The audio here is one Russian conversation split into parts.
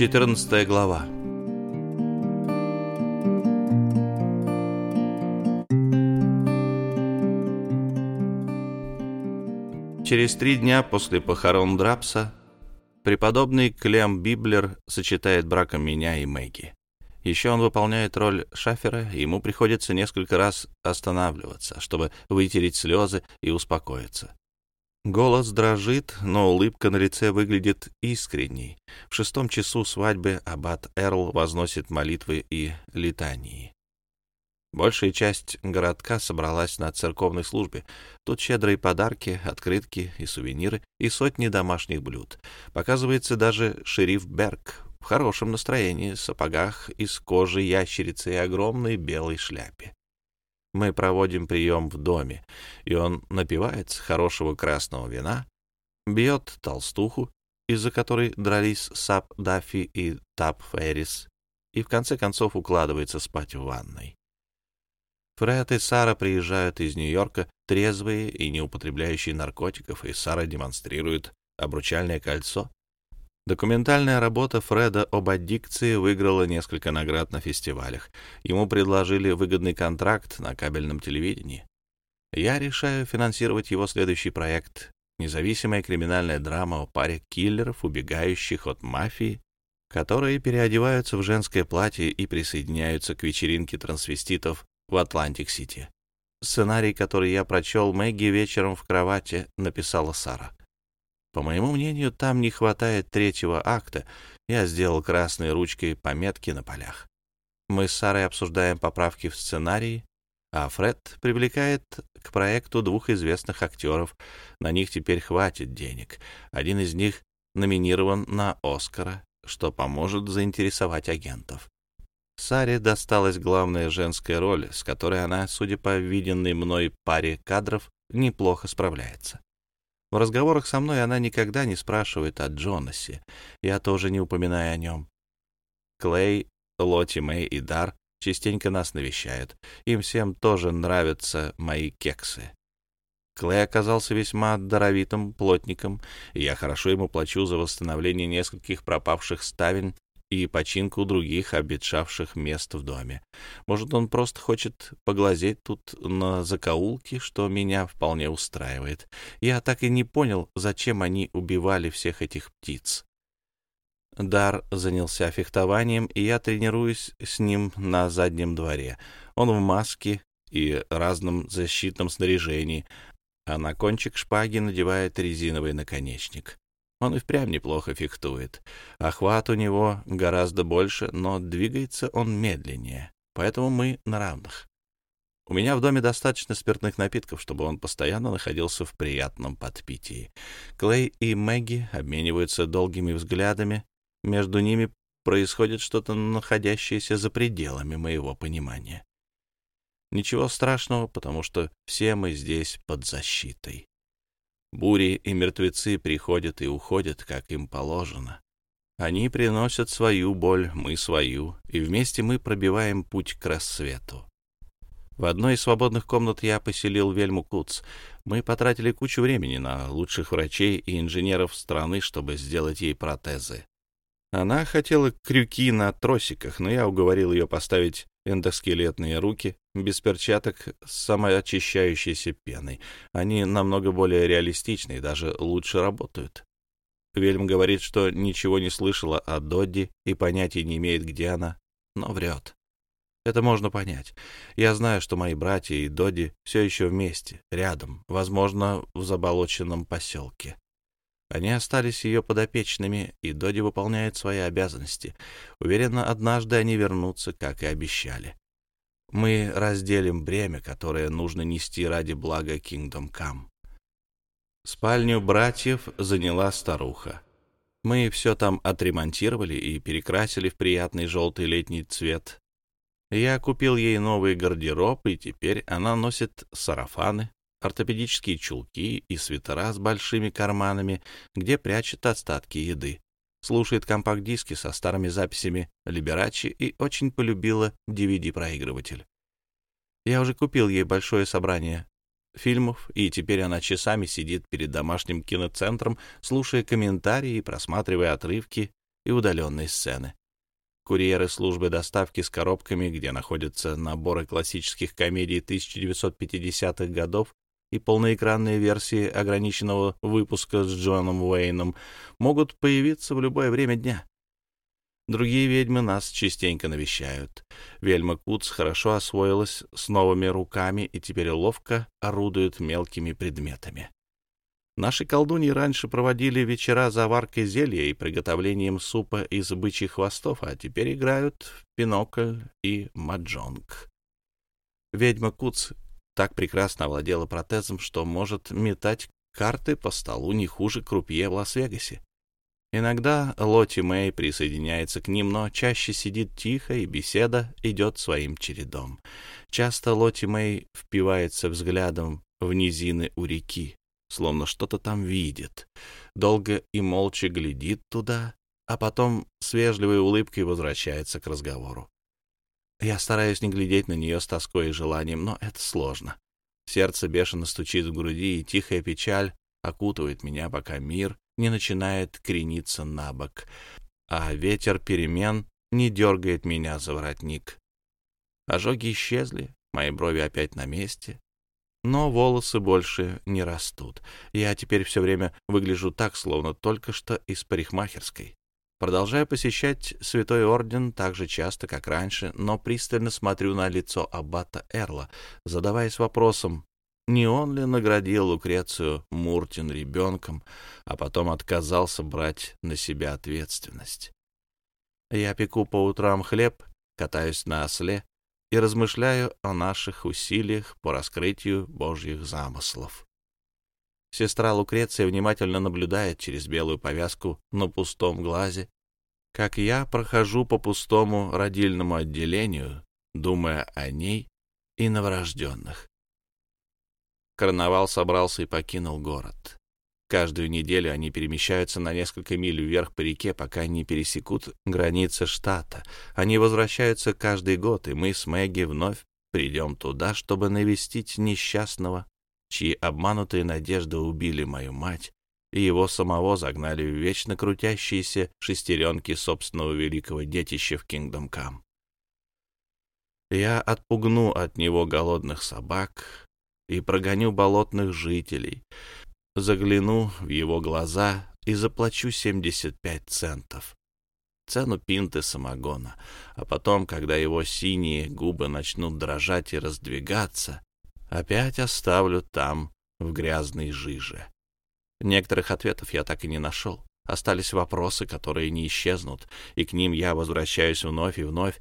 14 глава Через три дня после похорон Драпса преподобный Клем Библер сочетает браком меня и Мэгги. Еще он выполняет роль шафера, и ему приходится несколько раз останавливаться, чтобы вытереть слезы и успокоиться. Голос дрожит, но улыбка на лице выглядит искренней. В шестом часу свадьбы аббат Эрл возносит молитвы и литании. Большая часть городка собралась на церковной службе. Тут щедрые подарки, открытки и сувениры, и сотни домашних блюд. Показывается даже шериф Берг в хорошем настроении, сапогах из кожи ящерицы и огромной белой шляпе. Мы проводим прием в доме, и он напивается хорошего красного вина, бьет толстуху, из-за которой дрались Сап Даффи и Тап Феррис, и в конце концов укладывается спать в ванной. Фред и Сара приезжают из Нью-Йорка трезвые и не употребляющие наркотиков, и Сара демонстрирует обручальное кольцо. Документальная работа Фреда об аддикции выиграла несколько наград на фестивалях. Ему предложили выгодный контракт на кабельном телевидении. Я решаю финансировать его следующий проект — независимая криминальная драма о паре киллеров, убегающих от мафии, которые переодеваются в женское платье и присоединяются к вечеринке трансвеститов в Атлантик-Сити. Сценарий, который я прочел Мэгги вечером в кровати, написала Сара. По моему мнению, там не хватает третьего акта. Я сделал красной ручкой пометки на полях. Мы с Сарой обсуждаем поправки в сценарии, а Фред привлекает к проекту двух известных актеров. На них теперь хватит денег. Один из них номинирован на Оскара, что поможет заинтересовать агентов. Саре досталась главная женская роль, с которой она, судя по виденной мной паре кадров, неплохо справляется. В разговорах со мной она никогда не спрашивает о Джонасе, я тоже не упоминаю о нем. Клей, Лоти Мэй и Дар частенько нас навещают. Им всем тоже нравятся мои кексы. Клей оказался весьма даровитым плотником, и я хорошо ему плачу за восстановление нескольких пропавших ставен и починку других обетшавших мест в доме. Может, он просто хочет поглазеть тут на закоулки, что меня вполне устраивает. Я так и не понял, зачем они убивали всех этих птиц. Дар занялся фехтованием, и я тренируюсь с ним на заднем дворе. Он в маске и разном защитном снаряжении, а на кончик шпаги надевает резиновый наконечник. Он и впрямь неплохо фехтует. Охват у него гораздо больше, но двигается он медленнее. Поэтому мы на равных. У меня в доме достаточно спиртных напитков, чтобы он постоянно находился в приятном подпитии. Клей и Мэгги обмениваются долгими взглядами. Между ними происходит что-то, находящееся за пределами моего понимания. Ничего страшного, потому что все мы здесь под защитой. Бури и мертвецы приходят и уходят, как им положено. Они приносят свою боль, мы свою, и вместе мы пробиваем путь к рассвету. В одной из свободных комнат я поселил Вельму Куц. Мы потратили кучу времени на лучших врачей и инженеров страны, чтобы сделать ей протезы. Она хотела крюки на тросиках, но я уговорил ее поставить эндоскелетные руки, без перчаток с самоочищающейся пеной. Они намного более реалистичны и даже лучше работают. Вельм говорит, что ничего не слышала о Додди и понятия не имеет, где она, но врет. Это можно понять. Я знаю, что мои братья и Додди все еще вместе, рядом, возможно, в заболоченном поселке. Они остались ее подопечными, и Доди выполняет свои обязанности. Уверена, однажды они вернутся, как и обещали. Мы разделим бремя, которое нужно нести ради блага Kingdom Come. Спальню братьев заняла старуха. Мы все там отремонтировали и перекрасили в приятный желтый летний цвет. Я купил ей новый гардероб, и теперь она носит сарафаны, ортопедические чулки и свитера с большими карманами, где прячет остатки еды. Слушает компакт-диски со старыми записями Либерачи и очень полюбила DVD-проигрыватель. Я уже купил ей большое собрание фильмов, и теперь она часами сидит перед домашним киноцентром, слушая комментарии и просматривая отрывки и удаленной сцены. Курьеры службы доставки с коробками, где находятся наборы классических комедий 1950-х годов и полноэкранные версии ограниченного выпуска с Джоном Уэйном, могут появиться в любое время дня. Другие ведьмы нас частенько навещают. Вельма Куц хорошо освоилась с новыми руками и теперь ловко орудует мелкими предметами. Наши колдуньи раньше проводили вечера заваркой зелья и приготовлением супа из бычьих хвостов, а теперь играют в пинокль и маджонг. Ведьма Куц так прекрасно овладела протезом, что может метать карты по столу не хуже крупье в Лас-Вегасе. Иногда Лоти Мэй присоединяется к ним, но чаще сидит тихо, и беседа идет своим чередом. Часто Лоти Мэй впивается взглядом в низины у реки, словно что-то там видит. Долго и молча глядит туда, а потом с вежливой улыбкой возвращается к разговору. Я стараюсь не глядеть на нее с тоской и желанием, но это сложно. Сердце бешено стучит в груди, и тихая печаль окутывает меня, пока мир не начинает крениться на бок, а ветер перемен не дергает меня за воротник. Ожоги исчезли, мои брови опять на месте, но волосы больше не растут. Я теперь все время выгляжу так, словно только что из парикмахерской. Продолжаю посещать Святой Орден так же часто, как раньше, но пристально смотрю на лицо аббата Эрла, задаваясь вопросом, не он ли наградил Лукрецию Муртин ребенком, а потом отказался брать на себя ответственность. Я пеку по утрам хлеб, катаюсь на осле и размышляю о наших усилиях по раскрытию Божьих замыслов. Сестра Лукреция внимательно наблюдает через белую повязку на пустом глазе, как я прохожу по пустому родильному отделению, думая о ней и новорожденных. Карнавал собрался и покинул город. Каждую неделю они перемещаются на несколько миль вверх по реке, пока не пересекут границы штата. Они возвращаются каждый год, и мы с Мэгги вновь придем туда, чтобы навестить несчастного, чьи обманутые надежды убили мою мать, и его самого загнали в вечно крутящиеся шестеренки собственного великого детища в Кингдом Кам. Я отпугну от него голодных собак, и прогоню болотных жителей. Загляну в его глаза и заплачу 75 центов. Цену пинты самогона. А потом, когда его синие губы начнут дрожать и раздвигаться, опять оставлю там, в грязной жиже. Некоторых ответов я так и не нашел. Остались вопросы, которые не исчезнут, и к ним я возвращаюсь вновь и вновь,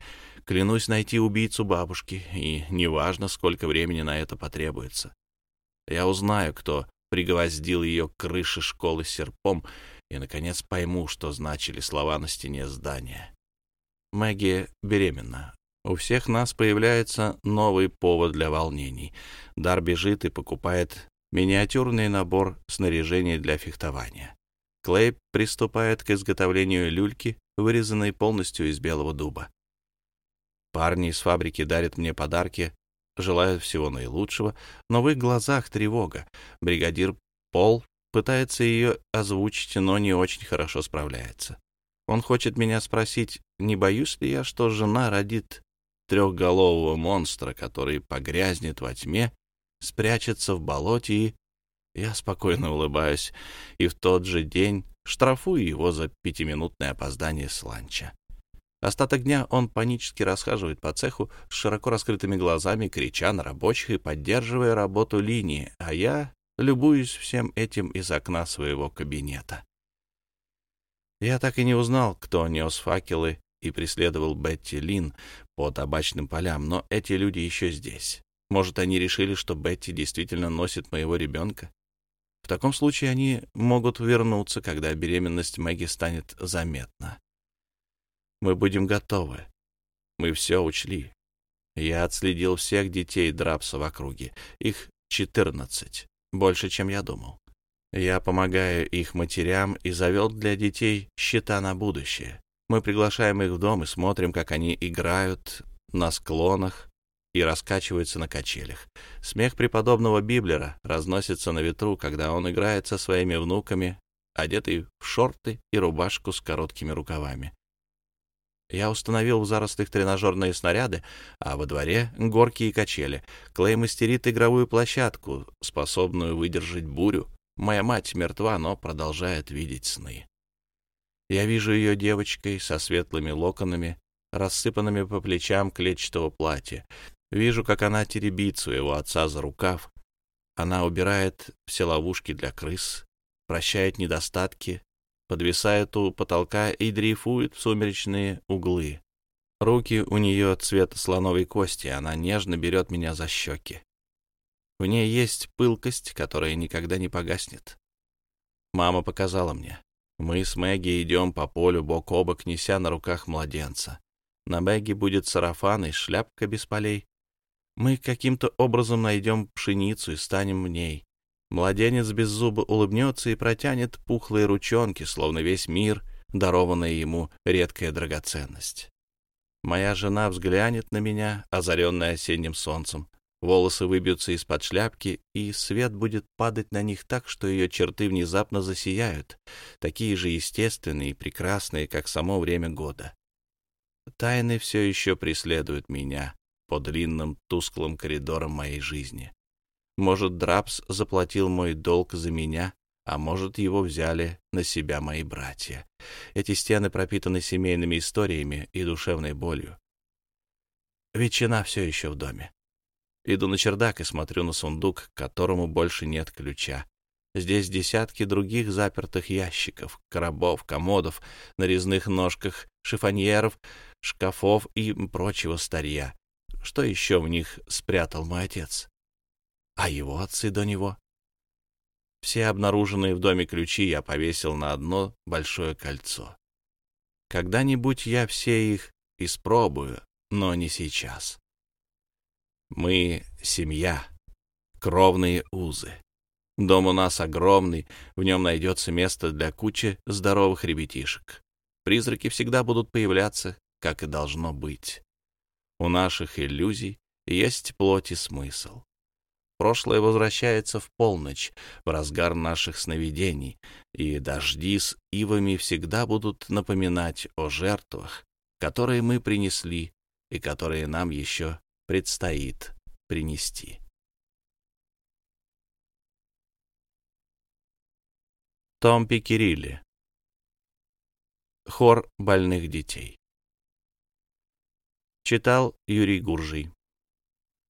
Клянусь найти убийцу бабушки, и неважно, сколько времени на это потребуется. Я узнаю, кто пригвоздил ее к крыше школы серпом, и, наконец, пойму, что значили слова на стене здания. Мэгги беременна. У всех нас появляется новый повод для волнений. Дар бежит и покупает миниатюрный набор снаряжения для фехтования. Клей приступает к изготовлению люльки, вырезанной полностью из белого дуба. Парни из фабрики дарят мне подарки, желают всего наилучшего, но в их глазах тревога. Бригадир Пол пытается ее озвучить, но не очень хорошо справляется. Он хочет меня спросить, не боюсь ли я, что жена родит трехголового монстра, который погрязнет во тьме, спрячется в болоте и... Я спокойно улыбаюсь, и в тот же день штрафую его за пятиминутное опоздание с ланча. Остаток дня он панически расхаживает по цеху с широко раскрытыми глазами, крича на рабочих и поддерживая работу линии, а я любуюсь всем этим из окна своего кабинета. Я так и не узнал, кто нес факелы и преследовал Бетти Лин по табачным полям, но эти люди еще здесь. Может, они решили, что Бетти действительно носит моего ребенка? В таком случае они могут вернуться, когда беременность Мэгги станет заметна. Мы будем готовы. Мы все учли. Я отследил всех детей Драпса в округе. Их четырнадцать. Больше, чем я думал. Я помогаю их матерям и завел для детей счета на будущее. Мы приглашаем их в дом и смотрим, как они играют на склонах и раскачиваются на качелях. Смех преподобного Библера разносится на ветру, когда он играет со своими внуками одетый в шорты и рубашку с короткими рукавами. Я установил в зарослях тренажерные снаряды, а во дворе — горки и качели. Клей мастерит игровую площадку, способную выдержать бурю. Моя мать мертва, но продолжает видеть сны. Я вижу ее девочкой со светлыми локонами, рассыпанными по плечам клетчатого платья. Вижу, как она теребит своего отца за рукав. Она убирает все ловушки для крыс, прощает недостатки, подвисает у потолка и дрейфует в сумеречные углы. Руки у нее цвета слоновой кости, она нежно берет меня за щеки. В ней есть пылкость, которая никогда не погаснет. Мама показала мне. Мы с Мэгги идем по полю бок о бок, неся на руках младенца. На Мэгги будет сарафан и шляпка без полей. Мы каким-то образом найдем пшеницу и станем в ней. Младенец без зуба улыбнется и протянет пухлые ручонки, словно весь мир, дарованная ему редкая драгоценность. Моя жена взглянет на меня, озаренная осенним солнцем. Волосы выбьются из-под шляпки, и свет будет падать на них так, что ее черты внезапно засияют, такие же естественные и прекрасные, как само время года. Тайны все еще преследуют меня по длинным тусклым коридорам моей жизни. Может, Драпс заплатил мой долг за меня, а может, его взяли на себя мои братья. Эти стены пропитаны семейными историями и душевной болью. Ветчина все еще в доме. Иду на чердак и смотрю на сундук, к которому больше нет ключа. Здесь десятки других запертых ящиков, коробов, комодов, нарезных ножках, шифоньеров, шкафов и прочего старья. Что еще в них спрятал мой отец? а его отцы до него. Все обнаруженные в доме ключи я повесил на одно большое кольцо. Когда-нибудь я все их испробую, но не сейчас. Мы — семья, кровные узы. Дом у нас огромный, в нем найдется место для кучи здоровых ребятишек. Призраки всегда будут появляться, как и должно быть. У наших иллюзий есть плоть и смысл. Прошлое возвращается в полночь, в разгар наших сновидений, и дожди с ивами всегда будут напоминать о жертвах, которые мы принесли и которые нам еще предстоит принести. Томпи Кирилли Хор больных детей. Читал Юрий Гуржий